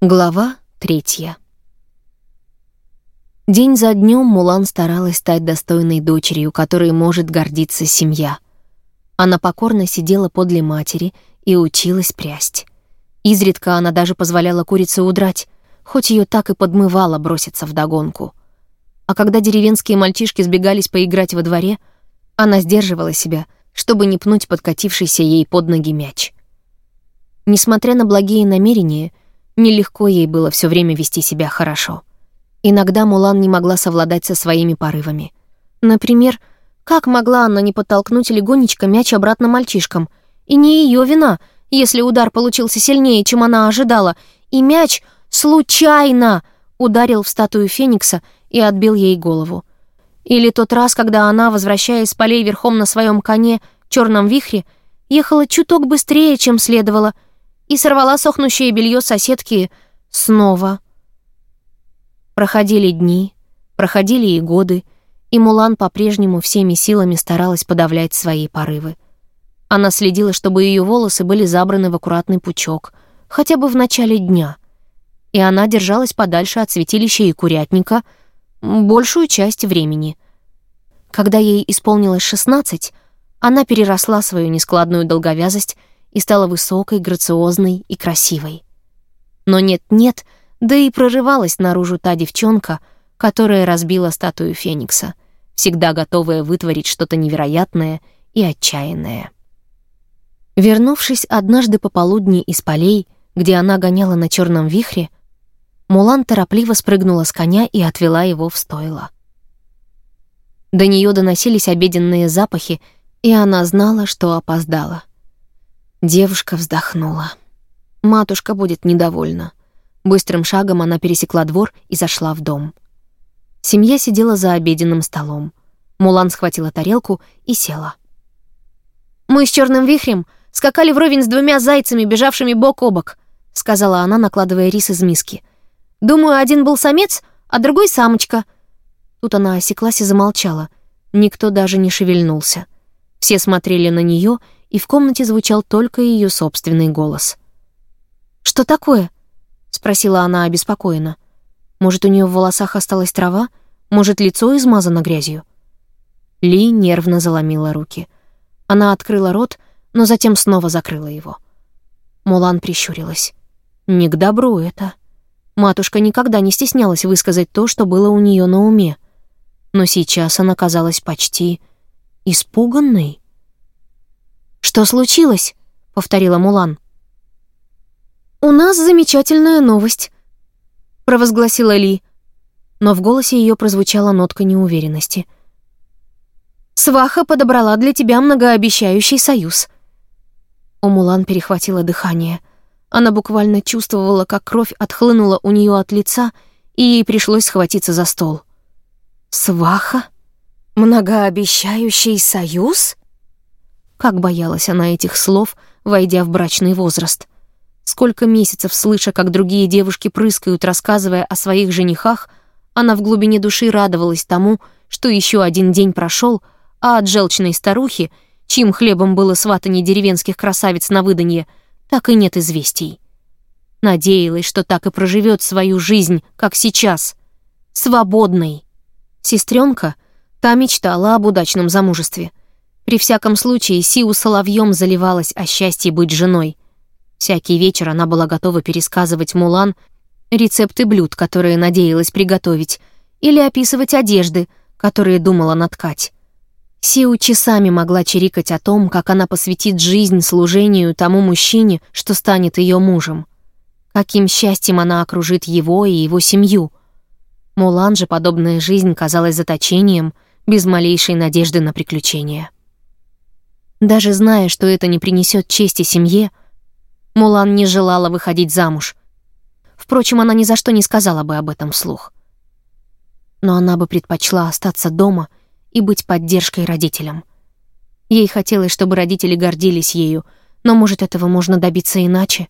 Глава третья. День за днем Мулан старалась стать достойной дочерью, которой может гордиться семья. Она покорно сидела подле матери и училась прясть. Изредка она даже позволяла курице удрать, хоть ее так и подмывало броситься в догонку. А когда деревенские мальчишки сбегались поиграть во дворе, она сдерживала себя, чтобы не пнуть подкатившийся ей под ноги мяч. Несмотря на благие намерения, Нелегко ей было все время вести себя хорошо. Иногда Мулан не могла совладать со своими порывами. Например, как могла она не подтолкнуть легонечко мяч обратно мальчишкам? И не ее вина, если удар получился сильнее, чем она ожидала, и мяч случайно ударил в статую Феникса и отбил ей голову. Или тот раз, когда она, возвращаясь с полей верхом на своем коне, черном вихре, ехала чуток быстрее, чем следовало — и сорвала сохнущее белье соседки снова. Проходили дни, проходили и годы, и Мулан по-прежнему всеми силами старалась подавлять свои порывы. Она следила, чтобы ее волосы были забраны в аккуратный пучок, хотя бы в начале дня. И она держалась подальше от святилища и курятника большую часть времени. Когда ей исполнилось 16, она переросла свою нескладную долговязость и стала высокой, грациозной и красивой. Но нет-нет, да и прорывалась наружу та девчонка, которая разбила статую Феникса, всегда готовая вытворить что-то невероятное и отчаянное. Вернувшись однажды пополудни из полей, где она гоняла на черном вихре, Мулан торопливо спрыгнула с коня и отвела его в стойло. До нее доносились обеденные запахи, и она знала, что опоздала. Девушка вздохнула. Матушка будет недовольна. Быстрым шагом она пересекла двор и зашла в дом. Семья сидела за обеденным столом. Мулан схватила тарелку и села. «Мы с черным вихрем скакали вровень с двумя зайцами, бежавшими бок о бок», сказала она, накладывая рис из миски. «Думаю, один был самец, а другой — самочка». Тут она осеклась и замолчала. Никто даже не шевельнулся. Все смотрели на нее и в комнате звучал только ее собственный голос. «Что такое?» — спросила она обеспокоенно. «Может, у нее в волосах осталась трава? Может, лицо измазано грязью?» Ли нервно заломила руки. Она открыла рот, но затем снова закрыла его. Мулан прищурилась. «Не к добру это». Матушка никогда не стеснялась высказать то, что было у нее на уме. Но сейчас она казалась почти испуганной. «Что случилось?» — повторила Мулан. «У нас замечательная новость», — провозгласила Ли, но в голосе ее прозвучала нотка неуверенности. «Сваха подобрала для тебя многообещающий союз». У Мулан перехватило дыхание. Она буквально чувствовала, как кровь отхлынула у нее от лица, и ей пришлось схватиться за стол. «Сваха? Многообещающий союз?» Как боялась она этих слов, войдя в брачный возраст. Сколько месяцев слыша, как другие девушки прыскают, рассказывая о своих женихах, она в глубине души радовалась тому, что еще один день прошел, а от желчной старухи, чьим хлебом было сватание деревенских красавиц на выданье, так и нет известий. Надеялась, что так и проживет свою жизнь, как сейчас. Свободной. Сестренка, та мечтала об удачном замужестве. При всяком случае, Сиу соловьем заливалась о счастье быть женой. Всякий вечер она была готова пересказывать Мулан рецепты блюд, которые надеялась приготовить, или описывать одежды, которые думала наткать. Сиу часами могла чирикать о том, как она посвятит жизнь служению тому мужчине, что станет ее мужем. Каким счастьем она окружит его и его семью. Мулан же подобная жизнь казалась заточением, без малейшей надежды на приключения. Даже зная, что это не принесет чести семье, Мулан не желала выходить замуж. Впрочем, она ни за что не сказала бы об этом вслух. Но она бы предпочла остаться дома и быть поддержкой родителям. Ей хотелось, чтобы родители гордились ею, но, может, этого можно добиться иначе.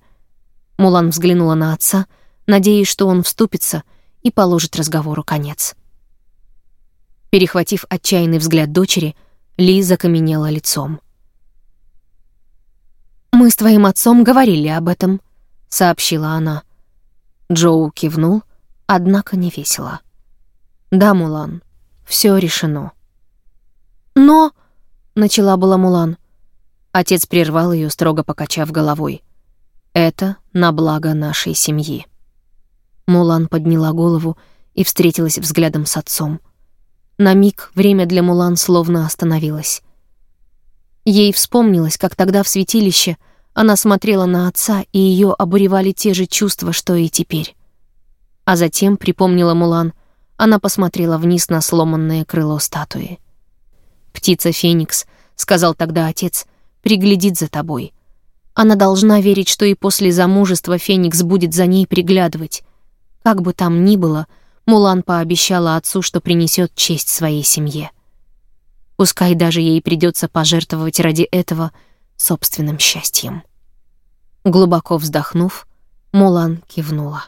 Мулан взглянула на отца, надеясь, что он вступится и положит разговору конец. Перехватив отчаянный взгляд дочери, Ли закаменела лицом. «Мы с твоим отцом говорили об этом», — сообщила она. Джоу кивнул, однако не весело. «Да, Мулан, все решено». «Но...» — начала была Мулан. Отец прервал ее, строго покачав головой. «Это на благо нашей семьи». Мулан подняла голову и встретилась взглядом с отцом. На миг время для Мулан словно остановилось. Ей вспомнилось, как тогда в святилище она смотрела на отца, и ее обуревали те же чувства, что и теперь. А затем, припомнила Мулан, она посмотрела вниз на сломанное крыло статуи. «Птица Феникс», — сказал тогда отец, — «приглядит за тобой». Она должна верить, что и после замужества Феникс будет за ней приглядывать. Как бы там ни было, Мулан пообещала отцу, что принесет честь своей семье. Пускай даже ей придется пожертвовать ради этого собственным счастьем. Глубоко вздохнув, Мулан кивнула.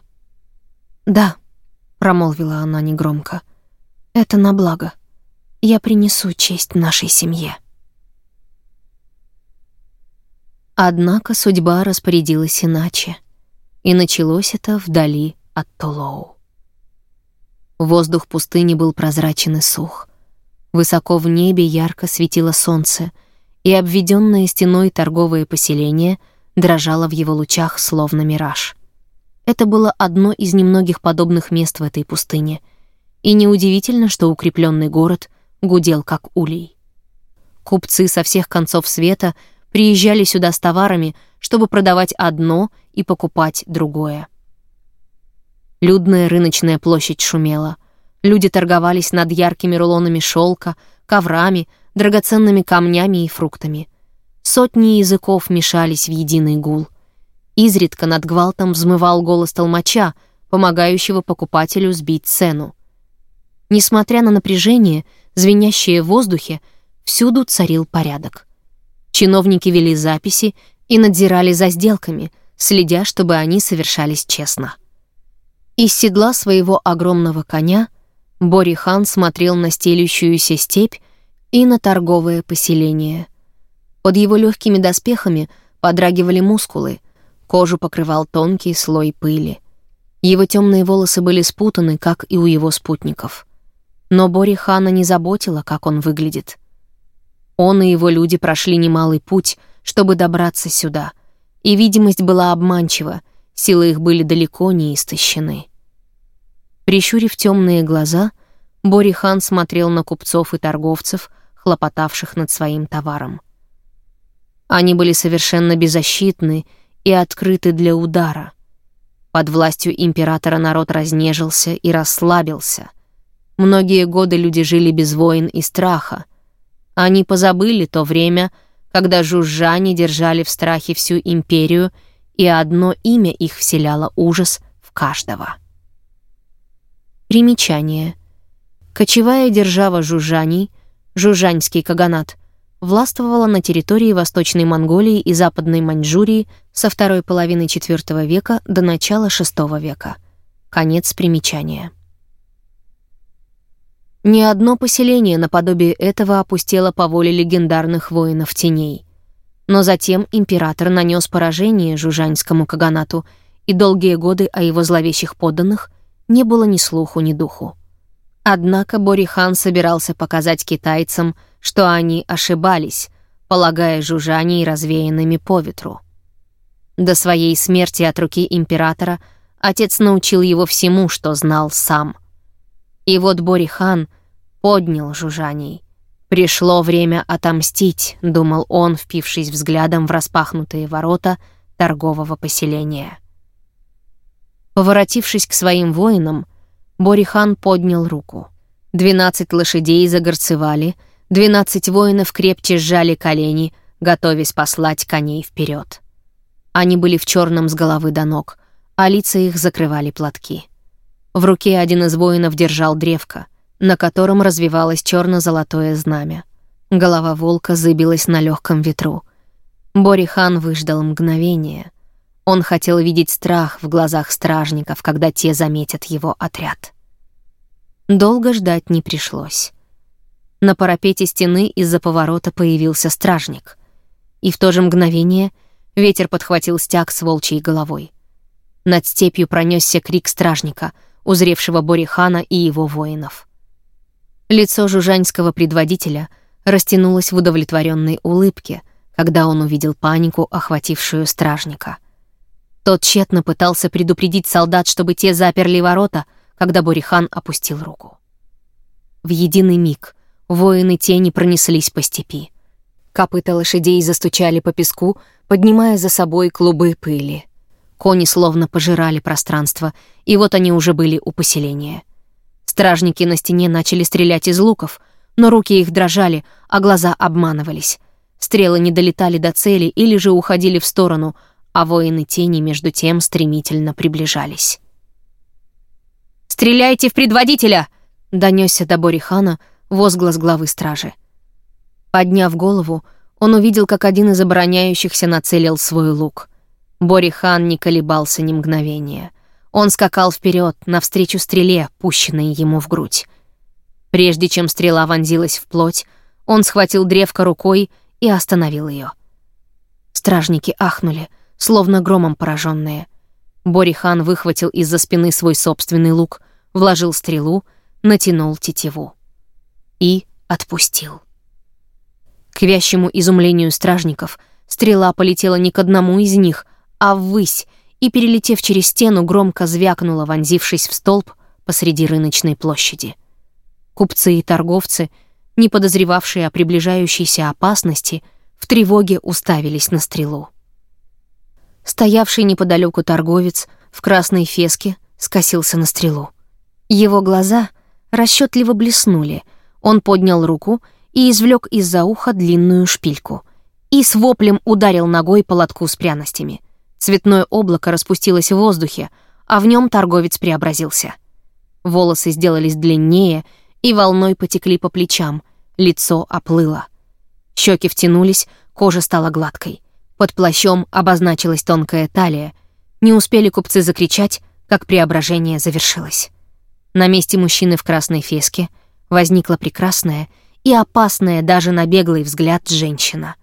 «Да», — промолвила она негромко, — «это на благо. Я принесу честь нашей семье». Однако судьба распорядилась иначе, и началось это вдали от Толоу. Воздух пустыни был прозрачен и сух. Высоко в небе ярко светило солнце, и обведенное стеной торговое поселение дрожало в его лучах, словно мираж. Это было одно из немногих подобных мест в этой пустыне, и неудивительно, что укрепленный город гудел как улей. Купцы со всех концов света приезжали сюда с товарами, чтобы продавать одно и покупать другое. Людная рыночная площадь шумела — Люди торговались над яркими рулонами шелка, коврами, драгоценными камнями и фруктами. Сотни языков мешались в единый гул. Изредка над гвалтом взмывал голос толмача, помогающего покупателю сбить цену. Несмотря на напряжение, звенящее в воздухе, всюду царил порядок. Чиновники вели записи и надзирали за сделками, следя, чтобы они совершались честно. Из седла своего огромного коня — Бори-хан смотрел на стелющуюся степь и на торговое поселение. Под его легкими доспехами подрагивали мускулы, кожу покрывал тонкий слой пыли. Его темные волосы были спутаны, как и у его спутников. Но Бори-хана не заботило, как он выглядит. Он и его люди прошли немалый путь, чтобы добраться сюда, и видимость была обманчива, силы их были далеко не истощены. Прищурив темные глаза, Борихан смотрел на купцов и торговцев, хлопотавших над своим товаром. Они были совершенно беззащитны и открыты для удара. Под властью императора народ разнежился и расслабился. Многие годы люди жили без войн и страха. Они позабыли то время, когда жужжане держали в страхе всю империю, и одно имя их вселяло ужас в каждого. Примечание. Кочевая держава Жужжаний, Жужжанский каганат, властвовала на территории Восточной Монголии и Западной Маньчжурии со второй половины IV века до начала VI века. Конец примечания. Ни одно поселение наподобие этого опустело по воле легендарных воинов теней. Но затем император нанес поражение Жужаньскому каганату, и долгие годы о его зловещих подданных — не было ни слуху, ни духу. Однако Борихан собирался показать китайцам, что они ошибались, полагая жужжаний развеянными по ветру. До своей смерти от руки императора отец научил его всему, что знал сам. И вот Борихан поднял жужжаний. «Пришло время отомстить», — думал он, впившись взглядом в распахнутые ворота торгового поселения. Поворотившись к своим воинам, Борихан поднял руку. Двенадцать лошадей загорцевали, двенадцать воинов крепче сжали колени, готовясь послать коней вперед. Они были в черном с головы до ног, а лица их закрывали платки. В руке один из воинов держал древко, на котором развивалось черно-золотое знамя. Голова волка зыбилась на легком ветру. Борихан выждал мгновение — он хотел видеть страх в глазах стражников, когда те заметят его отряд. Долго ждать не пришлось. На парапете стены из-за поворота появился стражник. И в то же мгновение ветер подхватил стяг с волчьей головой. Над степью пронесся крик стражника, узревшего Борихана и его воинов. Лицо жужанского предводителя растянулось в удовлетворенной улыбке, когда он увидел панику, охватившую стражника. Тот тщетно пытался предупредить солдат, чтобы те заперли ворота, когда Борихан опустил руку. В единый миг воины тени пронеслись по степи. Копыта лошадей застучали по песку, поднимая за собой клубы пыли. Кони словно пожирали пространство, и вот они уже были у поселения. Стражники на стене начали стрелять из луков, но руки их дрожали, а глаза обманывались. Стрелы не долетали до цели или же уходили в сторону, а воины тени между тем стремительно приближались. «Стреляйте в предводителя!» — донесся до Борихана возглас главы стражи. Подняв голову, он увидел, как один из обороняющихся нацелил свой лук. Борихан не колебался ни мгновения. Он скакал вперед, навстречу стреле, пущенной ему в грудь. Прежде чем стрела вонзилась в плоть, он схватил древко рукой и остановил ее. Стражники ахнули, словно громом пораженные. Борихан выхватил из-за спины свой собственный лук, вложил стрелу, натянул тетиву. И отпустил. К вящему изумлению стражников стрела полетела не к одному из них, а ввысь, и, перелетев через стену, громко звякнула, вонзившись в столб посреди рыночной площади. Купцы и торговцы, не подозревавшие о приближающейся опасности, в тревоге уставились на стрелу. Стоявший неподалеку торговец в красной феске скосился на стрелу. Его глаза расчетливо блеснули, он поднял руку и извлек из-за уха длинную шпильку и с воплем ударил ногой по лотку с пряностями. Цветное облако распустилось в воздухе, а в нем торговец преобразился. Волосы сделались длиннее — и волной потекли по плечам, лицо оплыло. Щеки втянулись, кожа стала гладкой. Под плащом обозначилась тонкая талия. Не успели купцы закричать, как преображение завершилось. На месте мужчины в красной феске возникла прекрасная и опасная даже на беглый взгляд женщина.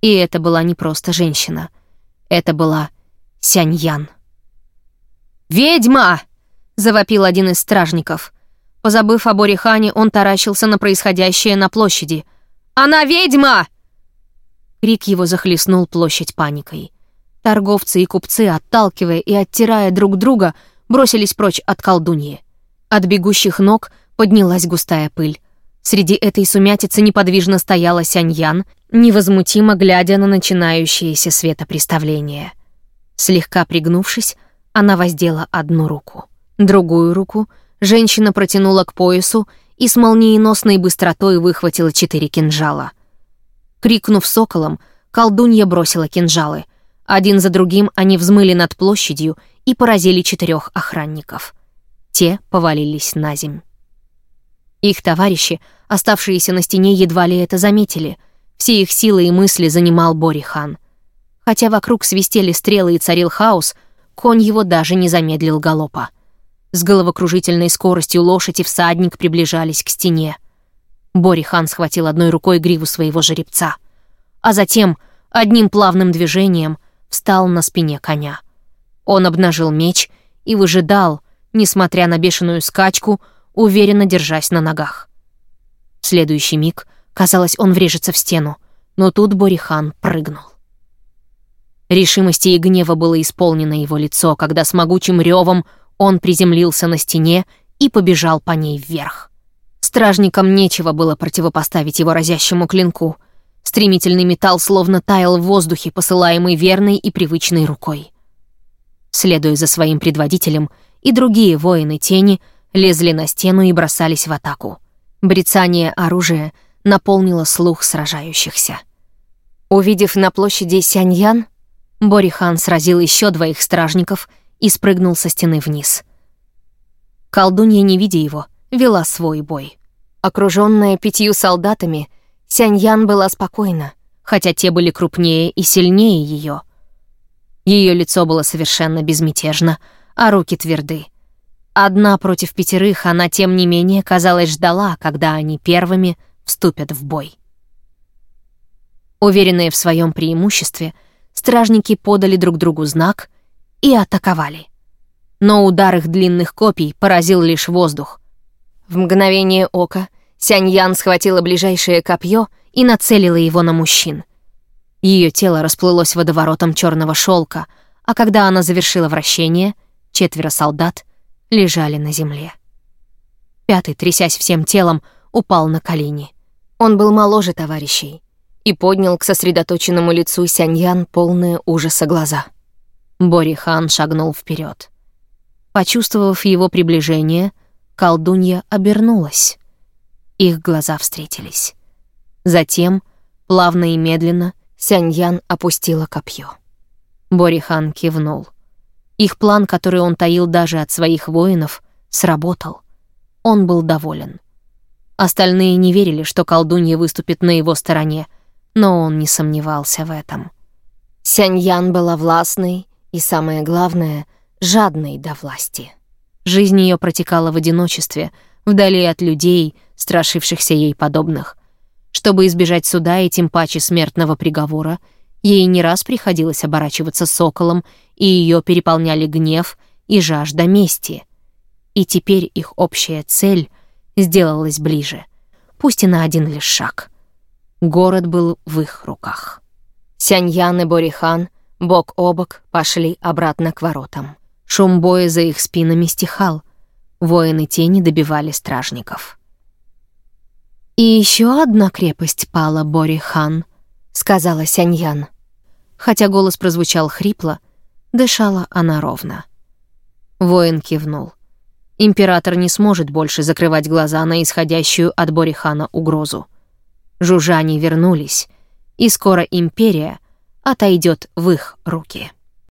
И это была не просто женщина. Это была Сяньян. «Ведьма!» — завопил один из стражников — Позабыв о Борихане, он таращился на происходящее на площади. «Она ведьма!» Крик его захлестнул площадь паникой. Торговцы и купцы, отталкивая и оттирая друг друга, бросились прочь от колдуньи. От бегущих ног поднялась густая пыль. Среди этой сумятицы неподвижно стояла Сяньян, невозмутимо глядя на начинающееся светопреставление. Слегка пригнувшись, она воздела одну руку. Другую руку — Женщина протянула к поясу и с молниеносной быстротой выхватила четыре кинжала. Крикнув соколом, колдунья бросила кинжалы. Один за другим они взмыли над площадью и поразили четырех охранников. Те повалились на земь. Их товарищи, оставшиеся на стене, едва ли это заметили. Все их силы и мысли занимал Борихан. Хотя вокруг свистели стрелы и царил хаос, конь его даже не замедлил галопа. С головокружительной скоростью лошадь и всадник приближались к стене. Борихан схватил одной рукой гриву своего жеребца, а затем одним плавным движением встал на спине коня. Он обнажил меч и выжидал, несмотря на бешеную скачку, уверенно держась на ногах. В следующий миг, казалось, он врежется в стену, но тут Борихан прыгнул. Решимости и гнева было исполнено его лицо, когда с могучим ревом он приземлился на стене и побежал по ней вверх. Стражникам нечего было противопоставить его разящему клинку. Стремительный металл словно таял в воздухе, посылаемый верной и привычной рукой. Следуя за своим предводителем, и другие воины тени лезли на стену и бросались в атаку. Брецание оружия наполнило слух сражающихся. Увидев на площади Сяньян, Борихан сразил еще двоих стражников — и спрыгнул со стены вниз. Колдунья, не видя его, вела свой бой. Окруженная пятью солдатами, Сяньян была спокойна, хотя те были крупнее и сильнее ее. Ее лицо было совершенно безмятежно, а руки тверды. Одна против пятерых она, тем не менее, казалось, ждала, когда они первыми вступят в бой. Уверенные в своем преимуществе, стражники подали друг другу знак — и атаковали. Но удар их длинных копий поразил лишь воздух. В мгновение ока Сяньян схватила ближайшее копье и нацелила его на мужчин. Ее тело расплылось водоворотом черного шелка, а когда она завершила вращение, четверо солдат лежали на земле. Пятый, трясясь всем телом, упал на колени. Он был моложе товарищей и поднял к сосредоточенному лицу Сяньян полные ужаса глаза. Бори Хан шагнул вперед. Почувствовав его приближение, колдунья обернулась. Их глаза встретились. Затем, плавно и медленно, Сяньян опустила копье. Борихан кивнул. Их план, который он таил даже от своих воинов, сработал. Он был доволен. Остальные не верили, что колдунья выступит на его стороне, но он не сомневался в этом. Сяньян была властной и, самое главное, жадной до власти. Жизнь ее протекала в одиночестве, вдали от людей, страшившихся ей подобных. Чтобы избежать суда и тем паче смертного приговора, ей не раз приходилось оборачиваться соколом, и ее переполняли гнев и жажда мести. И теперь их общая цель сделалась ближе, пусть и на один лишь шаг. Город был в их руках. Сяньян и Борихан бок о бок пошли обратно к воротам. Шум боя за их спинами стихал. Воины тени добивали стражников. «И еще одна крепость пала, Бори-хан», — сказала Сяньян. Хотя голос прозвучал хрипло, дышала она ровно. Воин кивнул. Император не сможет больше закрывать глаза на исходящую от Борихана угрозу. Жужжане вернулись, и скоро империя отойдет в их руки.